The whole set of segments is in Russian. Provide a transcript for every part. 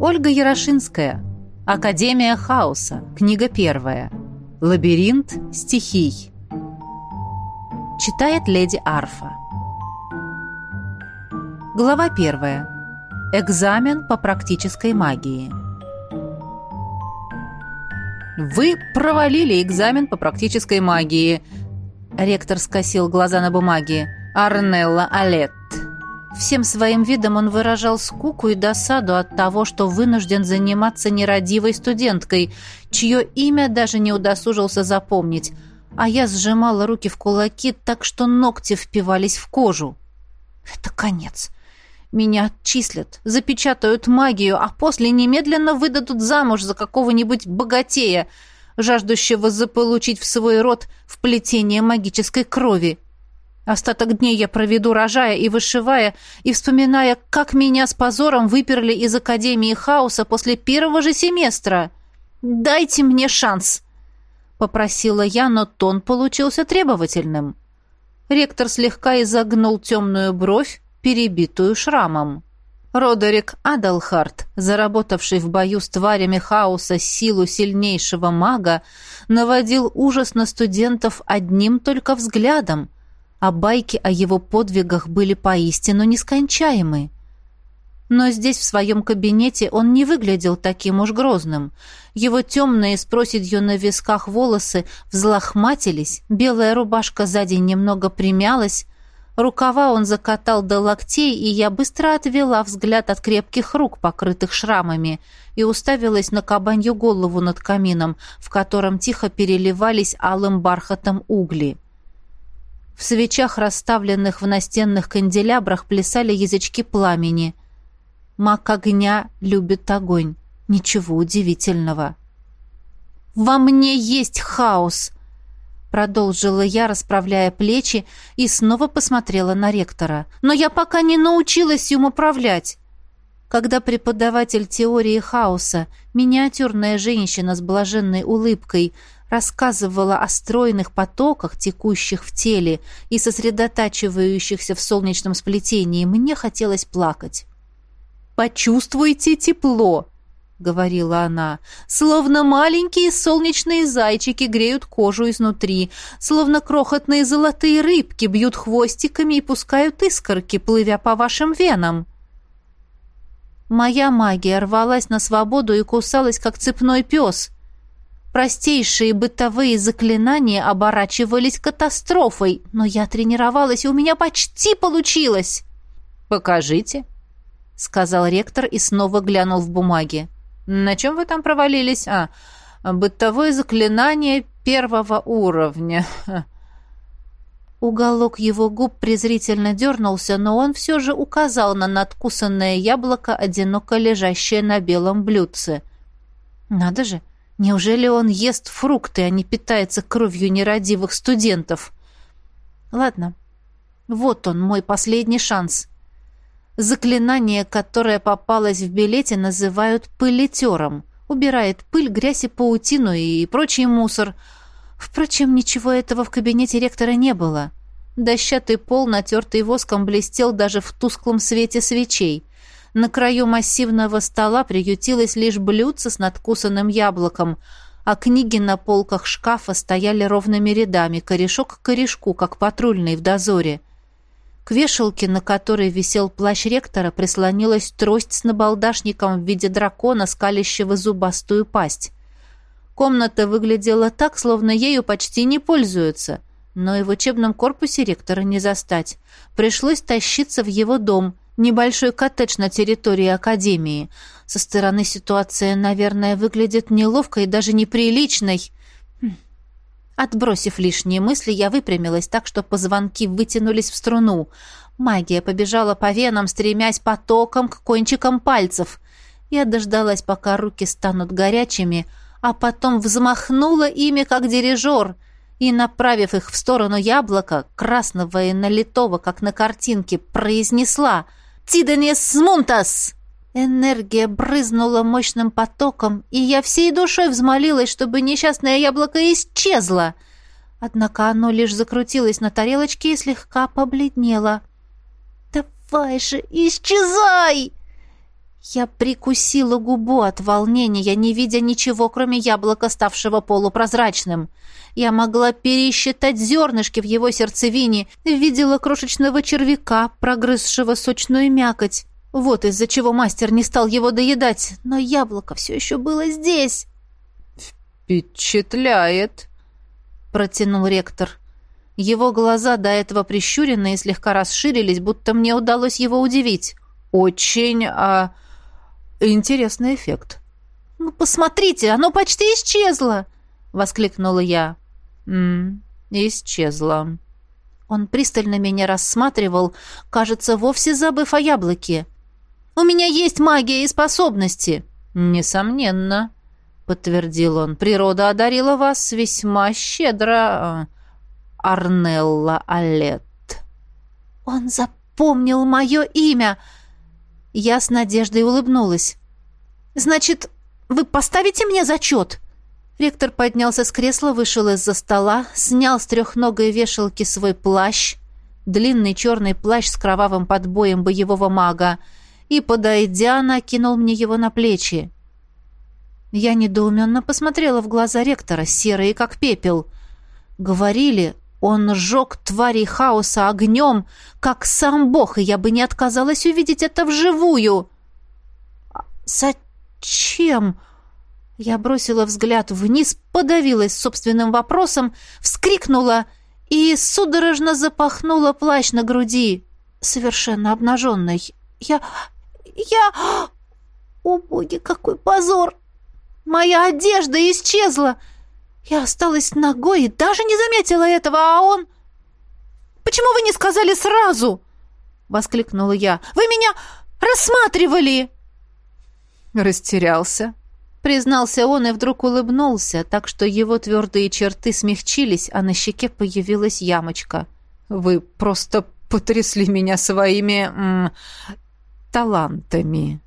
Ольга Ярошинская. Академия хаоса. Книга первая. Лабиринт стихий. Читает леди Арфа. Глава первая. Экзамен по практической магии. Вы провалили экзамен по практической магии. Ректор скосил глаза на бумаге. Арнелла Алет. Всем своим видом он выражал скуку и досаду от того, что вынужден заниматься нерадивой студенткой, чье имя даже не удосужился запомнить, а я сжимала руки в кулаки так, что ногти впивались в кожу. Это конец. Меня отчислят, запечатают магию, а после немедленно выдадут замуж за какого-нибудь богатея, жаждущего заполучить в свой род вплетение магической крови. Остаток дней я проведу, рожая и вышивая, и вспоминая, как меня с позором выперли из Академии Хаоса после первого же семестра. «Дайте мне шанс!» — попросила я, но тон получился требовательным. Ректор слегка изогнул темную бровь, перебитую шрамом. Родерик Адалхарт, заработавший в бою с тварями хаоса силу сильнейшего мага, наводил ужас на студентов одним только взглядом — а байки о его подвигах были поистину нескончаемы. Но здесь, в своем кабинете, он не выглядел таким уж грозным. Его темные с проседью на висках волосы взлохматились, белая рубашка сзади немного примялась, рукава он закатал до локтей, и я быстро отвела взгляд от крепких рук, покрытых шрамами, и уставилась на кабанью голову над камином, в котором тихо переливались алым бархатом угли. В свечах, расставленных в настенных канделябрах, плясали язычки пламени. Маг огня любит огонь. Ничего удивительного. «Во мне есть хаос!» Продолжила я, расправляя плечи, и снова посмотрела на ректора. «Но я пока не научилась им управлять!» Когда преподаватель теории хаоса, миниатюрная женщина с блаженной улыбкой, рассказывала о стройных потоках, текущих в теле и сосредотачивающихся в солнечном сплетении, мне хотелось плакать. «Почувствуйте тепло!» — говорила она, «словно маленькие солнечные зайчики греют кожу изнутри, словно крохотные золотые рыбки бьют хвостиками и пускают искорки, плывя по вашим венам». Моя магия рвалась на свободу и кусалась, как цепной пес — Простейшие бытовые заклинания оборачивались катастрофой, но я тренировалась, и у меня почти получилось. «Покажите», — сказал ректор и снова глянул в бумаги. «На чем вы там провалились? А, бытовое заклинание первого уровня». Уголок его губ презрительно дернулся, но он все же указал на надкусанное яблоко, одиноко лежащее на белом блюдце. «Надо же! Неужели он ест фрукты, а не питается кровью нерадивых студентов? Ладно, вот он, мой последний шанс. Заклинание, которое попалось в билете, называют пылетером. Убирает пыль, грязь и паутину и прочий мусор. Впрочем, ничего этого в кабинете ректора не было. Дощатый пол, натертый воском, блестел даже в тусклом свете свечей. На краю массивного стола приютилось лишь блюдце с надкусанным яблоком, а книги на полках шкафа стояли ровными рядами, корешок к корешку, как патрульный в дозоре. К вешалке, на которой висел плащ ректора, прислонилась трость с набалдашником в виде дракона, скалящего зубастую пасть. Комната выглядела так, словно ею почти не пользуются, но и в учебном корпусе ректора не застать. Пришлось тащиться в его дом — небольшой коттедж на территории академии. Со стороны ситуация, наверное, выглядит неловкой и даже неприличной. Хм. Отбросив лишние мысли, я выпрямилась так, что позвонки вытянулись в струну. Магия побежала по венам, стремясь потоком к кончикам пальцев. Я дождалась, пока руки станут горячими, а потом взмахнула ими, как дирижер, и, направив их в сторону яблока, красного и налитого, как на картинке, произнесла — Тиденес Мунтас!» Энергия брызнула мощным потоком, и я всей душой взмолилась, чтобы несчастное яблоко исчезло. Однако оно лишь закрутилось на тарелочке и слегка побледнело. «Давай же, исчезай!» Я прикусила губу от волнения, не видя ничего, кроме яблока, ставшего полупрозрачным. Я могла пересчитать зернышки в его сердцевине, видела крошечного червяка, прогрызшего сочную мякоть. Вот из-за чего мастер не стал его доедать, но яблоко все еще было здесь. «Впечатляет», — протянул ректор. Его глаза, до этого прищуренные, слегка расширились, будто мне удалось его удивить. «Очень, а...» Интересный эффект. «Ну, посмотрите, оно почти исчезло!» — воскликнула я. «М исчезло». Он пристально меня рассматривал, кажется, вовсе забыв о яблоке. «У меня есть магия и способности!» «Несомненно», — подтвердил он. «Природа одарила вас весьма щедро, Арнелла Алет». «Он запомнил мое имя!» Я с надеждой улыбнулась. «Значит, вы поставите мне зачет?» Ректор поднялся с кресла, вышел из-за стола, снял с трехногой вешалки свой плащ, длинный черный плащ с кровавым подбоем боевого мага, и, подойдя, накинул мне его на плечи. Я недоуменно посмотрела в глаза ректора, серые как пепел. Говорили, он сжег тварей хаоса огнем, как сам бог, и я бы не отказалась увидеть это вживую. «Зачем?» Я бросила взгляд вниз, подавилась собственным вопросом, вскрикнула и судорожно запахнула плащ на груди, совершенно обнаженной. «Я... я... О, боги, какой позор! Моя одежда исчезла!» Я осталась ногой и даже не заметила этого, а он... «Почему вы не сказали сразу?» — воскликнула я. «Вы меня рассматривали!» Растерялся. Признался он и вдруг улыбнулся, так что его твердые черты смягчились, а на щеке появилась ямочка. «Вы просто потрясли меня своими... М, талантами».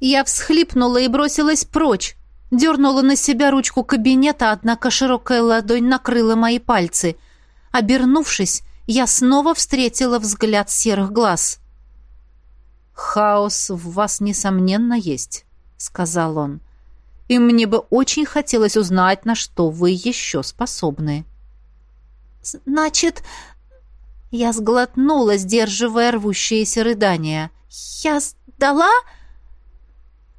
Я всхлипнула и бросилась прочь. Дернула на себя ручку кабинета, однако широкая ладонь накрыла мои пальцы. Обернувшись, я снова встретила взгляд серых глаз. «Хаос в вас, несомненно, есть», — сказал он. «И мне бы очень хотелось узнать, на что вы еще способны». «Значит...» Я сглотнула, сдерживая рвущиеся рыдания. «Я сдала...»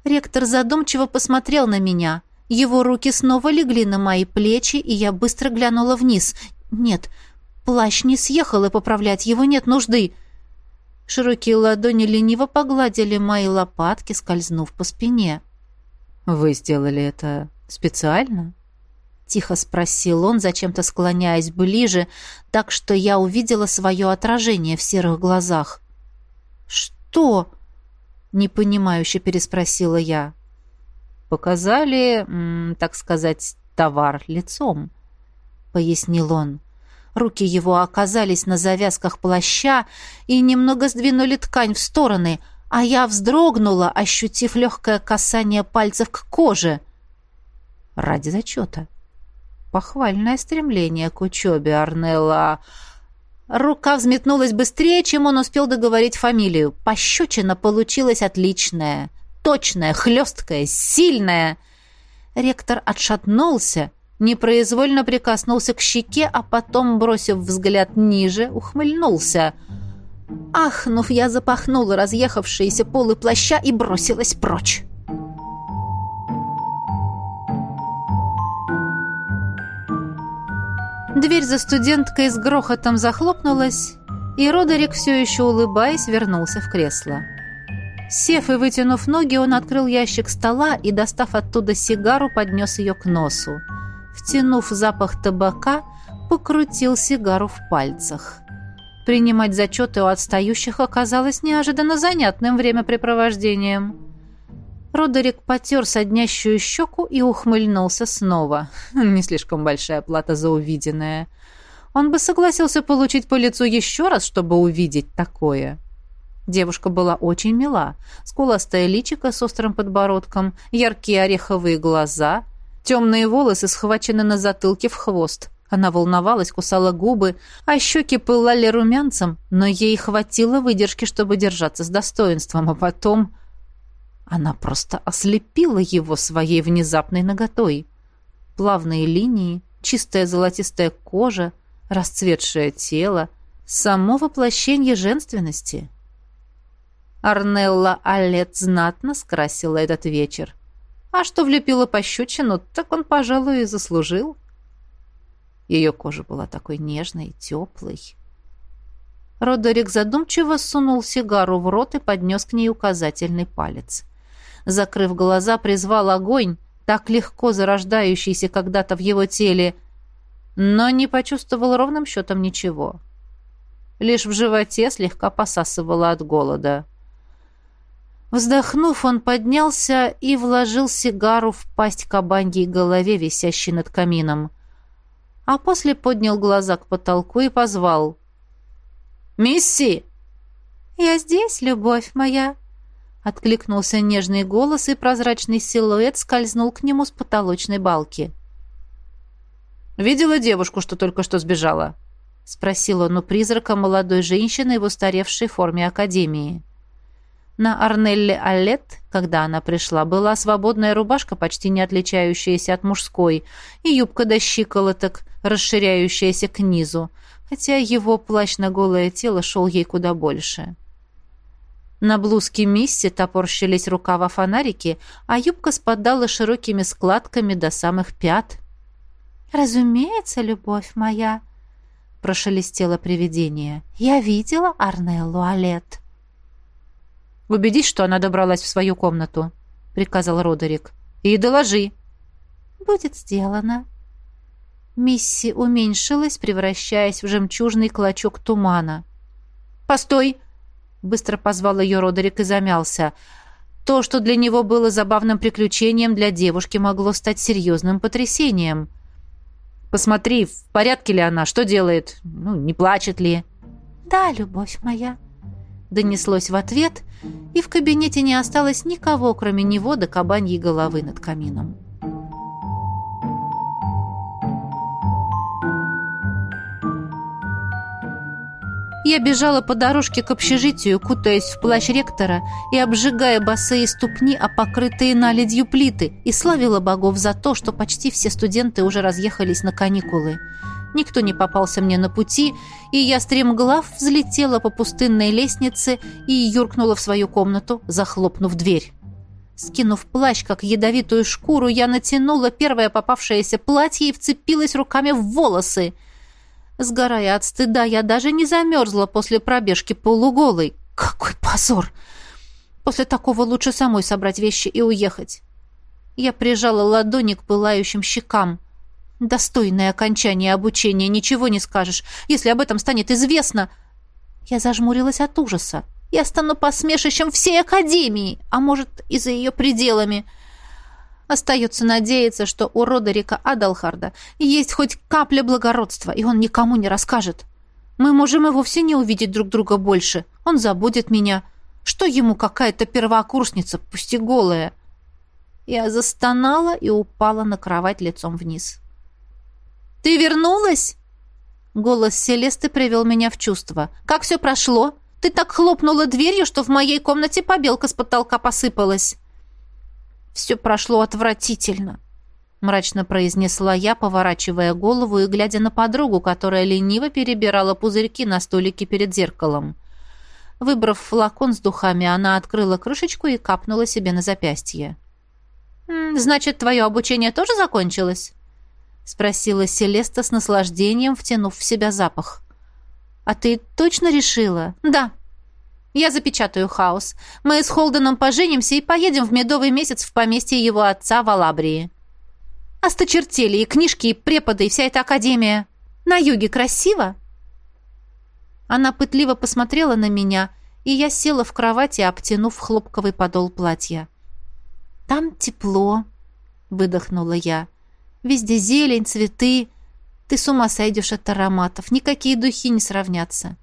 Ректор задумчиво посмотрел на меня. Его руки снова легли на мои плечи, и я быстро глянула вниз. Нет, плащ не съехал, и поправлять его нет нужды. Широкие ладони лениво погладили мои лопатки, скользнув по спине. «Вы сделали это специально?» Тихо спросил он, зачем-то склоняясь ближе, так что я увидела свое отражение в серых глазах. «Что?» Непонимающе переспросила я. Показали, так сказать, товар лицом, пояснил он. Руки его оказались на завязках плаща и немного сдвинули ткань в стороны, а я вздрогнула, ощутив легкое касание пальцев к коже. Ради зачета. Похвальное стремление к учебе, Арнелла. Рука взметнулась быстрее, чем он успел договорить фамилию. Пощечина получилась отличная. Точная, хлесткая, сильная. Ректор отшатнулся, непроизвольно прикоснулся к щеке, а потом, бросив взгляд ниже, ухмыльнулся. Ахнув, я запахнула разъехавшиеся полы плаща и бросилась прочь. Дверь за студенткой с грохотом захлопнулась, и Родерик, все еще улыбаясь, вернулся в кресло. Сев и вытянув ноги, он открыл ящик стола и, достав оттуда сигару, поднес ее к носу. Втянув запах табака, покрутил сигару в пальцах. Принимать зачеты у отстающих оказалось неожиданно занятным времяпрепровождением. Родерик потер соднящую щеку и ухмыльнулся снова. Не слишком большая плата за увиденное. Он бы согласился получить по лицу еще раз, чтобы увидеть такое. Девушка была очень мила. Скуластая личико с острым подбородком, яркие ореховые глаза, темные волосы схвачены на затылке в хвост. Она волновалась, кусала губы, а щеки пылали румянцем, но ей хватило выдержки, чтобы держаться с достоинством, а потом... Она просто ослепила его своей внезапной наготой. Плавные линии, чистая золотистая кожа, расцветшее тело, само воплощение женственности. Арнелла Алет знатно скрасила этот вечер. А что влепила пощечину, так он, пожалуй, и заслужил. Ее кожа была такой нежной и теплой. Родерик задумчиво сунул сигару в рот и поднес к ней указательный палец закрыв глаза, призвал огонь, так легко зарождающийся когда-то в его теле, но не почувствовал ровным счетом ничего. Лишь в животе слегка посасывало от голода. Вздохнув, он поднялся и вложил сигару в пасть кабаньей голове, висящей над камином. А после поднял глаза к потолку и позвал. «Мисси!» «Я здесь, любовь моя!» Откликнулся нежный голос, и прозрачный силуэт скользнул к нему с потолочной балки. «Видела девушку, что только что сбежала?» — спросил он у призрака молодой женщины в устаревшей форме академии. На Арнелле Аллет, когда она пришла, была свободная рубашка, почти не отличающаяся от мужской, и юбка до щиколоток, расширяющаяся к низу, хотя его плащ на голое тело шел ей куда больше. — на блузке Мисси топорщились рукава фонарики, а юбка спадала широкими складками до самых пят. «Разумеется, любовь моя», — прошелестело привидение. «Я видела Арнеллу Алет». «Убедись, что она добралась в свою комнату», — приказал Родерик. «И доложи». «Будет сделано». Мисси уменьшилась, превращаясь в жемчужный клочок тумана. «Постой!» Быстро позвал ее Родерик и замялся. То, что для него было забавным приключением, для девушки могло стать серьезным потрясением. «Посмотри, в порядке ли она, что делает, ну, не плачет ли?» «Да, любовь моя», — донеслось в ответ, и в кабинете не осталось никого, кроме него до кабаньей головы над камином. Я бежала по дорожке к общежитию, кутаясь в плащ ректора и обжигая босые ступни, а покрытые наледью плиты, и славила богов за то, что почти все студенты уже разъехались на каникулы. Никто не попался мне на пути, и я стремглав взлетела по пустынной лестнице и юркнула в свою комнату, захлопнув дверь. Скинув плащ, как ядовитую шкуру, я натянула первое попавшееся платье и вцепилась руками в волосы — Сгорая от стыда, я даже не замерзла после пробежки полуголой. Какой позор! После такого лучше самой собрать вещи и уехать. Я прижала ладони к пылающим щекам. Достойное окончание обучения, ничего не скажешь. Если об этом станет известно... Я зажмурилась от ужаса. Я стану посмешищем всей Академии, а может, и за ее пределами. Остается надеяться, что у Родерика Адалхарда есть хоть капля благородства, и он никому не расскажет. Мы можем и вовсе не увидеть друг друга больше. Он забудет меня. Что ему какая-то первокурсница, пусть и голая? Я застонала и упала на кровать лицом вниз. «Ты вернулась?» Голос Селесты привел меня в чувство. «Как все прошло? Ты так хлопнула дверью, что в моей комнате побелка с потолка посыпалась». Все прошло отвратительно», — мрачно произнесла я, поворачивая голову и глядя на подругу, которая лениво перебирала пузырьки на столике перед зеркалом. Выбрав флакон с духами, она открыла крышечку и капнула себе на запястье. «Значит, твое обучение тоже закончилось?» — спросила Селеста с наслаждением, втянув в себя запах. «А ты точно решила?» «Да», я запечатаю хаос. Мы с Холденом поженимся и поедем в медовый месяц в поместье его отца в Алабрии. Осточертели и книжки, и преподы, и вся эта академия. На юге красиво?» Она пытливо посмотрела на меня, и я села в кровати, обтянув хлопковый подол платья. «Там тепло», — выдохнула я. «Везде зелень, цветы. Ты с ума сойдешь от ароматов. Никакие духи не сравнятся».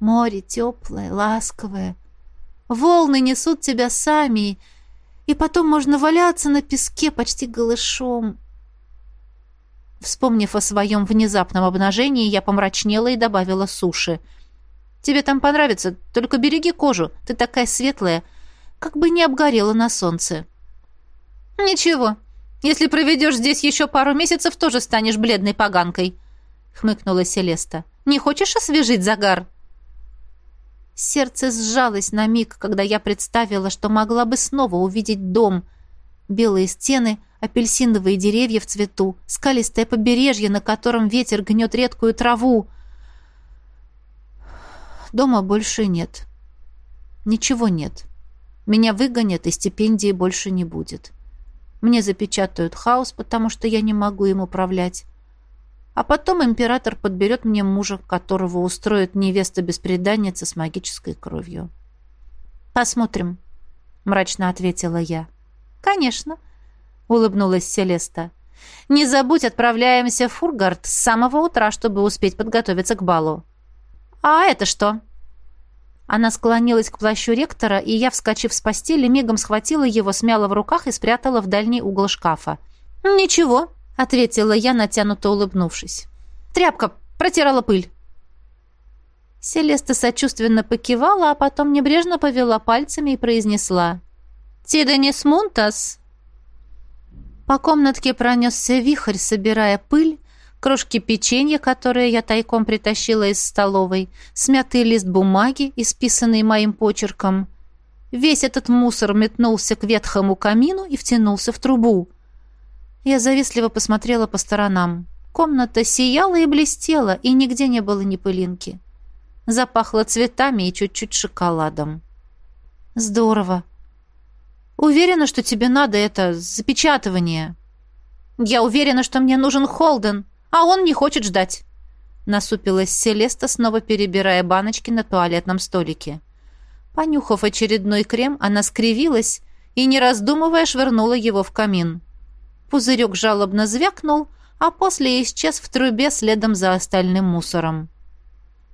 Море теплое, ласковое. Волны несут тебя сами, и потом можно валяться на песке почти голышом. Вспомнив о своем внезапном обнажении, я помрачнела и добавила суши. «Тебе там понравится, только береги кожу, ты такая светлая. как бы не обгорела на солнце. «Ничего, если проведешь здесь еще пару месяцев, тоже станешь бледной поганкой», — хмыкнула Селеста. «Не хочешь освежить загар?» Сердце сжалось на миг, когда я представила, что могла бы снова увидеть дом. Белые стены, апельсиновые деревья в цвету, скалистое побережье, на котором ветер гнет редкую траву. Дома больше нет. Ничего нет. Меня выгонят, и стипендии больше не будет. Мне запечатают хаос, потому что я не могу им управлять. А потом император подберет мне мужа, которого устроит невеста-беспреданница с магической кровью. «Посмотрим», — мрачно ответила я. «Конечно», — улыбнулась Селеста. «Не забудь, отправляемся в Фургард с самого утра, чтобы успеть подготовиться к балу». «А это что?» Она склонилась к плащу ректора, и я, вскочив с постели, мигом схватила его, смяла в руках и спрятала в дальний угол шкафа. «Ничего», — ответила я, натянуто улыбнувшись. «Тряпка протирала пыль». Селеста сочувственно покивала, а потом небрежно повела пальцами и произнесла. «Тиданис Мунтас!» По комнатке пронесся вихрь, собирая пыль, крошки печенья, которые я тайком притащила из столовой, смятый лист бумаги, исписанный моим почерком. Весь этот мусор метнулся к ветхому камину и втянулся в трубу. Я завистливо посмотрела по сторонам. Комната сияла и блестела, и нигде не было ни пылинки. Запахло цветами и чуть-чуть шоколадом. «Здорово. Уверена, что тебе надо это запечатывание». «Я уверена, что мне нужен Холден», а он не хочет ждать. Насупилась Селеста, снова перебирая баночки на туалетном столике. Понюхав очередной крем, она скривилась и, не раздумывая, швырнула его в камин. Пузырек жалобно звякнул, а после исчез в трубе следом за остальным мусором.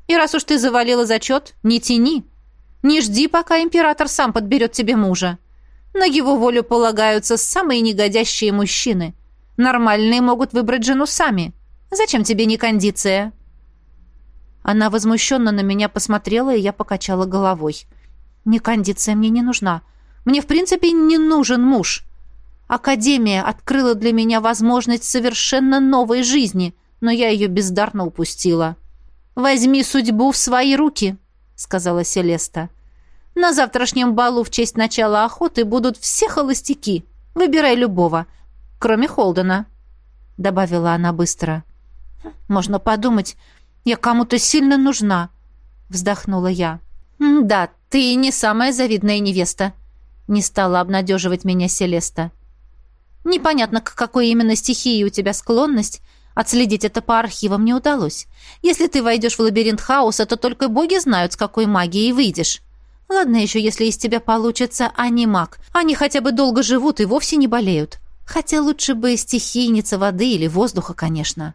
«И раз уж ты завалила зачет, не тяни. Не жди, пока император сам подберет тебе мужа. На его волю полагаются самые негодящие мужчины. Нормальные могут выбрать жену сами. Зачем тебе не кондиция?» Она возмущенно на меня посмотрела, и я покачала головой. «Не кондиция мне не нужна. Мне, в принципе, не нужен муж. Академия открыла для меня возможность совершенно новой жизни, но я ее бездарно упустила». «Возьми судьбу в свои руки», — сказала Селеста. «На завтрашнем балу в честь начала охоты будут все холостяки. Выбирай любого, кроме Холдена», — добавила она быстро. Можно подумать, я кому-то сильно нужна, вздохнула я. Да, ты не самая завидная невеста, не стала обнадеживать меня Селеста. Непонятно, к какой именно стихии у тебя склонность, Отследить это по архивам не удалось. Если ты войдешь в лабиринт хаоса, то только боги знают, с какой магией выйдешь. Ладно еще, если из тебя получится анимаг. Они хотя бы долго живут и вовсе не болеют. Хотя лучше бы стихийница воды или воздуха, конечно.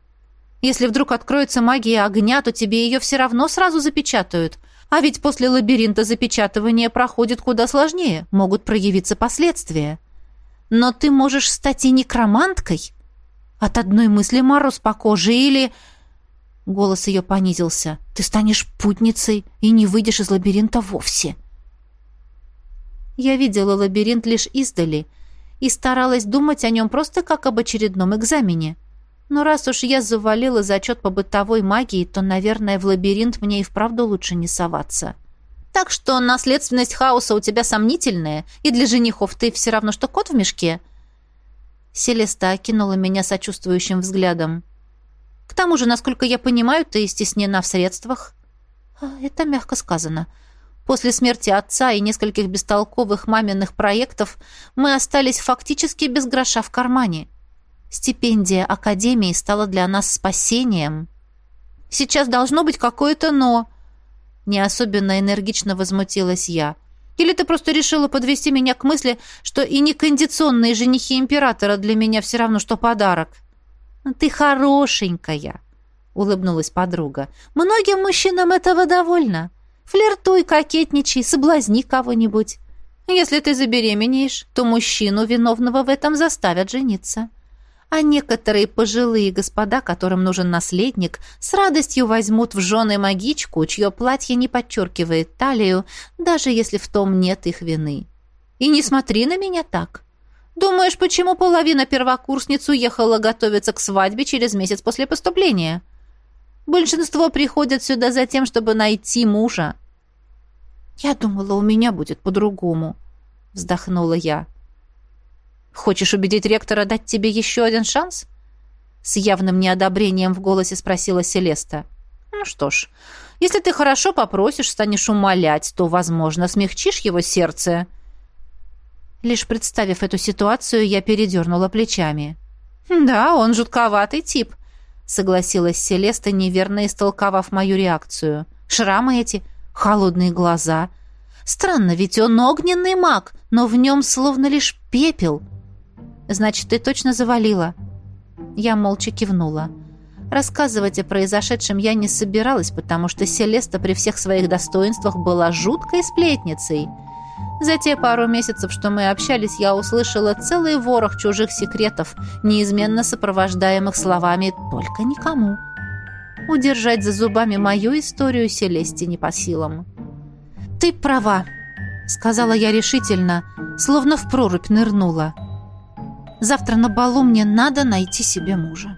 Если вдруг откроется магия огня, то тебе ее все равно сразу запечатают. А ведь после лабиринта запечатывание проходит куда сложнее, могут проявиться последствия. Но ты можешь стать и некроманткой. От одной мысли мороз по коже или... Голос ее понизился. Ты станешь путницей и не выйдешь из лабиринта вовсе. Я видела лабиринт лишь издали и старалась думать о нем просто как об очередном экзамене. Но раз уж я завалила зачет по бытовой магии, то, наверное, в лабиринт мне и вправду лучше не соваться. Так что наследственность хаоса у тебя сомнительная, и для женихов ты все равно, что кот в мешке. Селеста окинула меня сочувствующим взглядом. К тому же, насколько я понимаю, ты стеснена в средствах. А, это мягко сказано. После смерти отца и нескольких бестолковых маминых проектов мы остались фактически без гроша в кармане. Стипендия Академии стала для нас спасением. Сейчас должно быть какое-то «но». Не особенно энергично возмутилась я. Или ты просто решила подвести меня к мысли, что и некондиционные женихи императора для меня все равно, что подарок? Ты хорошенькая, улыбнулась подруга. Многим мужчинам этого довольно. Флиртуй, кокетничай, соблазни кого-нибудь. Если ты забеременеешь, то мужчину виновного в этом заставят жениться а некоторые пожилые господа, которым нужен наследник, с радостью возьмут в жены магичку, чье платье не подчеркивает талию, даже если в том нет их вины. И не смотри на меня так. Думаешь, почему половина первокурсниц уехала готовиться к свадьбе через месяц после поступления? Большинство приходят сюда за тем, чтобы найти мужа. Я думала, у меня будет по-другому, вздохнула я. Хочешь убедить ректора дать тебе еще один шанс? С явным неодобрением в голосе спросила Селеста. Ну что ж, если ты хорошо попросишь, станешь умолять, то, возможно, смягчишь его сердце. Лишь представив эту ситуацию, я передернула плечами. «Да, он жутковатый тип», — согласилась Селеста, неверно истолковав мою реакцию. «Шрамы эти, холодные глаза. Странно, ведь он огненный маг, но в нем словно лишь пепел. Значит, ты точно завалила?» Я молча кивнула. Рассказывать о произошедшем я не собиралась, потому что Селеста при всех своих достоинствах была жуткой сплетницей — за те пару месяцев, что мы общались, я услышала целый ворох чужих секретов, неизменно сопровождаемых словами «только никому». Удержать за зубами мою историю Селесте не по силам. «Ты права», — сказала я решительно, словно в прорубь нырнула. «Завтра на балу мне надо найти себе мужа».